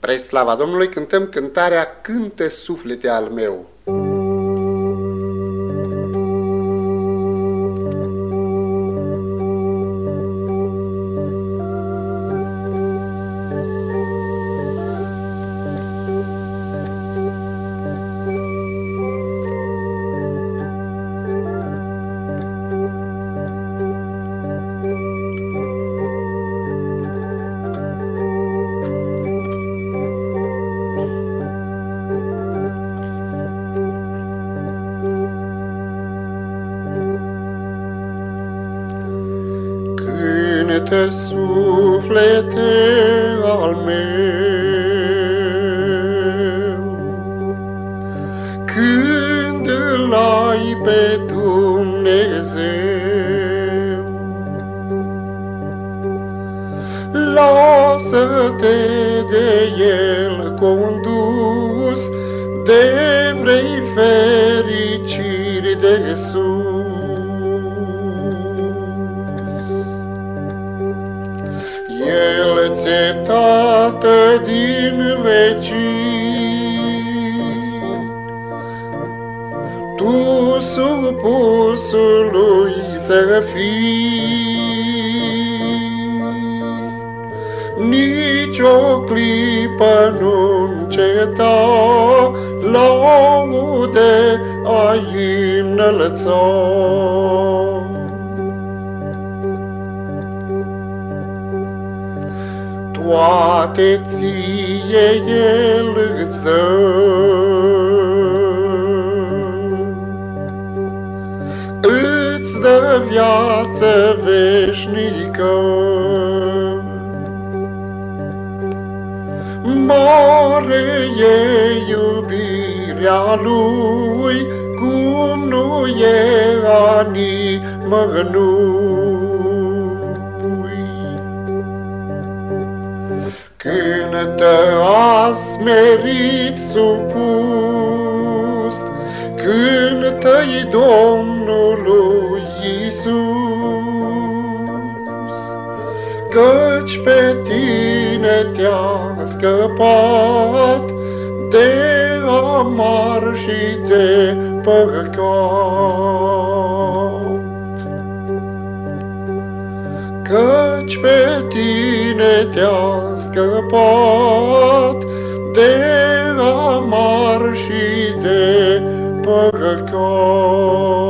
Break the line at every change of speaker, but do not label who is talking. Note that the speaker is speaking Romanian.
Spre slava Domnului cântăm cântarea Cânte suflete al meu.
Cântă suflete al meu, Când îl ai pe Dumnezeu. Lasă-te de El condus, De vrei fericiri de sus. El ți tată din vecini, Tu supusului să fii. Nici o clipă nu înceta, laude ai înălțat. Toate ție El îți dă. Îți dă viață veșnică. Mare e iubirea Lui, cum nu e a nimănui. Cântă asmerit supus, Cântă-i Domnului Iisus, Căci pe tine te-a scăpat De amar și de păcat. Căci pe tine te-a scăpat de amar și de păcat.